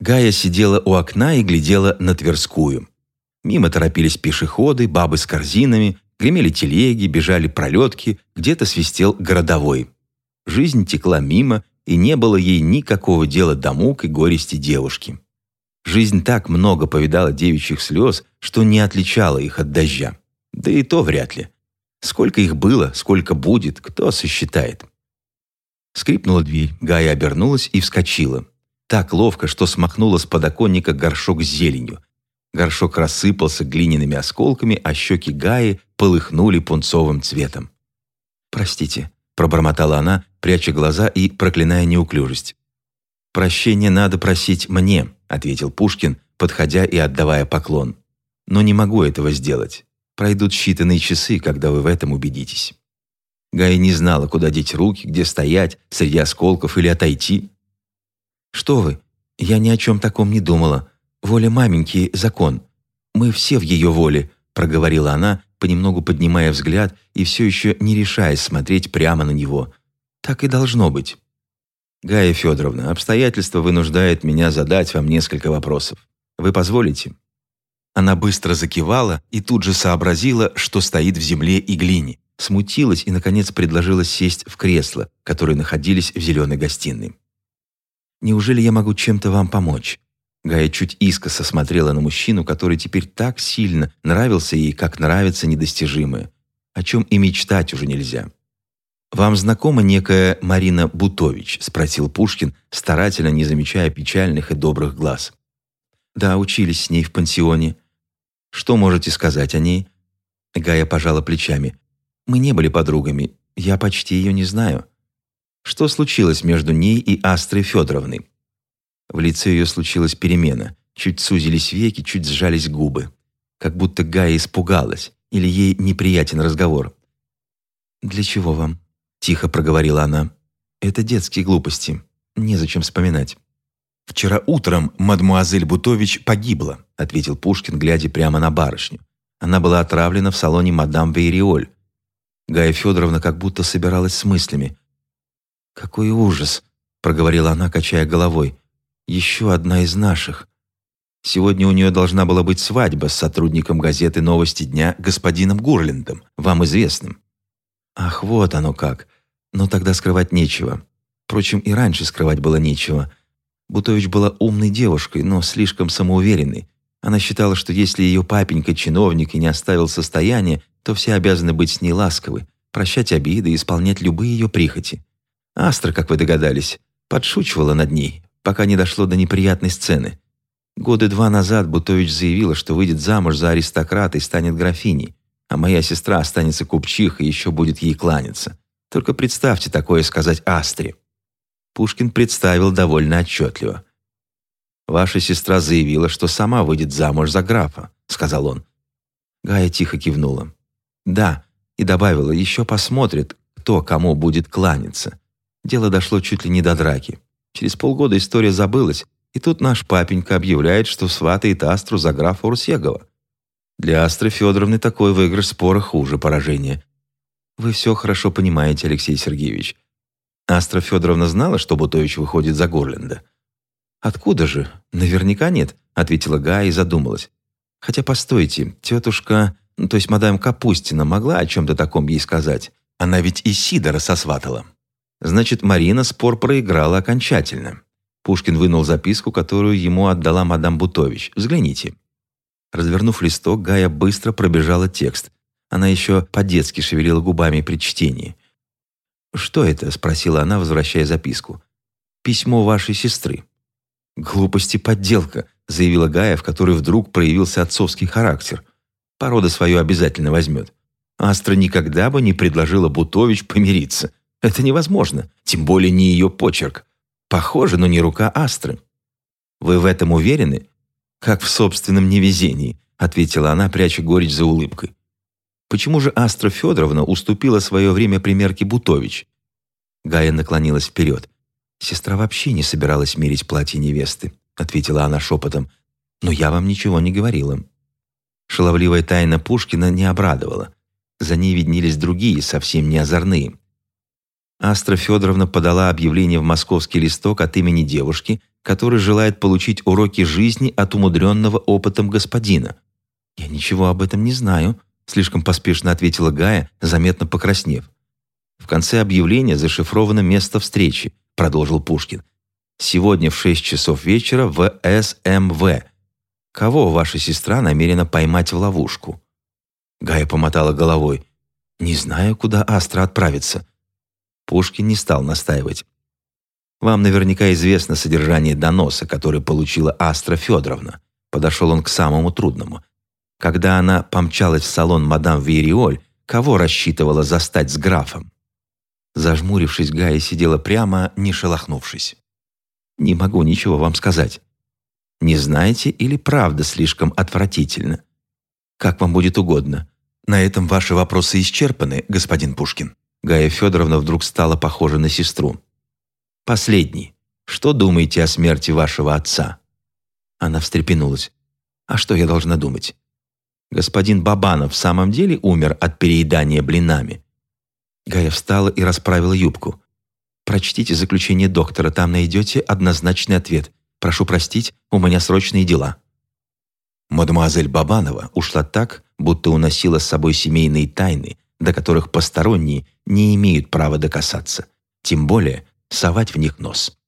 Гая сидела у окна и глядела на Тверскую. Мимо торопились пешеходы, бабы с корзинами, гремели телеги, бежали пролетки, где-то свистел городовой. Жизнь текла мимо, и не было ей никакого дела до мук и горести девушки. Жизнь так много повидала девичьих слез, что не отличала их от дождя. Да и то вряд ли. Сколько их было, сколько будет, кто сосчитает. Скрипнула дверь, Гая обернулась и вскочила. Так ловко, что смахнула с подоконника горшок с зеленью. Горшок рассыпался глиняными осколками, а щеки Гаи полыхнули пунцовым цветом. «Простите», — пробормотала она, пряча глаза и проклиная неуклюжесть. «Прощение надо просить мне», — ответил Пушкин, подходя и отдавая поклон. «Но не могу этого сделать. Пройдут считанные часы, когда вы в этом убедитесь». Гая не знала, куда деть руки, где стоять, среди осколков или отойти. «Что вы? Я ни о чем таком не думала. Воля маменьки — закон. Мы все в ее воле», — проговорила она, понемногу поднимая взгляд и все еще не решаясь смотреть прямо на него. «Так и должно быть». «Гая Федоровна, обстоятельства вынуждают меня задать вам несколько вопросов. Вы позволите?» Она быстро закивала и тут же сообразила, что стоит в земле и глине смутилась и, наконец, предложила сесть в кресло, которые находились в зеленой гостиной. «Неужели я могу чем-то вам помочь?» Гая чуть искоса смотрела на мужчину, который теперь так сильно нравился ей, как нравится недостижимое, о чем и мечтать уже нельзя. «Вам знакома некая Марина Бутович?» – спросил Пушкин, старательно не замечая печальных и добрых глаз. «Да, учились с ней в пансионе. Что можете сказать о ней?» Гая пожала плечами. Мы не были подругами, я почти ее не знаю. Что случилось между ней и Астрой Федоровной? В лице ее случилась перемена. Чуть сузились веки, чуть сжались губы. Как будто Гая испугалась, или ей неприятен разговор. «Для чего вам?» – тихо проговорила она. «Это детские глупости. Незачем вспоминать». «Вчера утром мадмуазель Бутович погибла», – ответил Пушкин, глядя прямо на барышню. Она была отравлена в салоне мадам Вейриоль. Гая Федоровна как будто собиралась с мыслями. «Какой ужас!» — проговорила она, качая головой. «Еще одна из наших. Сегодня у нее должна была быть свадьба с сотрудником газеты «Новости дня» господином Гурлиндом, вам известным». «Ах, вот оно как! Но тогда скрывать нечего. Впрочем, и раньше скрывать было нечего. Бутович была умной девушкой, но слишком самоуверенной. Она считала, что если ее папенька чиновник и не оставил состояние, то все обязаны быть с ней ласковы, прощать обиды и исполнять любые ее прихоти. Астра, как вы догадались, подшучивала над ней, пока не дошло до неприятной сцены. Годы два назад Бутович заявила, что выйдет замуж за аристократа и станет графиней, а моя сестра останется купчихой и еще будет ей кланяться. Только представьте такое сказать Астре. Пушкин представил довольно отчетливо. «Ваша сестра заявила, что сама выйдет замуж за графа», — сказал он. Гая тихо кивнула. Да, и добавила, еще посмотрит, кто кому будет кланяться. Дело дошло чуть ли не до драки. Через полгода история забылась, и тут наш папенька объявляет, что сватает Астру за графа Урсегова. Для Астры Федоровны такой выигрыш спора хуже поражения. Вы все хорошо понимаете, Алексей Сергеевич. Астра Федоровна знала, что Бутович выходит за Горленда. «Откуда же? Наверняка нет», — ответила Гая и задумалась. «Хотя, постойте, тетушка...» Ну, то есть мадам Капустина могла о чем-то таком ей сказать. Она ведь и Сидора сосватала. Значит, Марина спор проиграла окончательно. Пушкин вынул записку, которую ему отдала мадам Бутович. «Взгляните». Развернув листок, Гая быстро пробежала текст. Она еще по-детски шевелила губами при чтении. «Что это?» – спросила она, возвращая записку. «Письмо вашей сестры». «Глупости подделка», – заявила Гая, в которой вдруг проявился отцовский характер. Порода свою обязательно возьмет. Астра никогда бы не предложила Бутович помириться. Это невозможно, тем более не ее почерк. Похоже, но не рука Астры. «Вы в этом уверены?» «Как в собственном невезении», ответила она, пряча горечь за улыбкой. «Почему же Астра Федоровна уступила свое время примерке Бутович?» Гая наклонилась вперед. «Сестра вообще не собиралась мерить платье невесты», ответила она шепотом. «Но я вам ничего не говорила». Шаловливая тайна Пушкина не обрадовала. За ней виднелись другие, совсем не озорные. Астра Федоровна подала объявление в московский листок от имени девушки, который желает получить уроки жизни от умудренного опытом господина. «Я ничего об этом не знаю», — слишком поспешно ответила Гая, заметно покраснев. «В конце объявления зашифровано место встречи», — продолжил Пушкин. «Сегодня в шесть часов вечера в СМВ. Кого ваша сестра намерена поймать в ловушку?» Гая помотала головой. «Не знаю, куда Астра отправится». Пушкин не стал настаивать. «Вам наверняка известно содержание доноса, который получила Астра Федоровна». Подошел он к самому трудному. Когда она помчалась в салон мадам Виериоль, кого рассчитывала застать с графом? Зажмурившись, Гая сидела прямо, не шелохнувшись. «Не могу ничего вам сказать. Не знаете или правда слишком отвратительно? Как вам будет угодно. На этом ваши вопросы исчерпаны, господин Пушкин». Гая Федоровна вдруг стала похожа на сестру. «Последний. Что думаете о смерти вашего отца?» Она встрепенулась. «А что я должна думать?» «Господин Бабанов в самом деле умер от переедания блинами?» Гая встала и расправила юбку. «Прочтите заключение доктора, там найдете однозначный ответ. Прошу простить, у меня срочные дела». Мадемуазель Бабанова ушла так, будто уносила с собой семейные тайны, до которых посторонние не имеют права докасаться, тем более совать в них нос.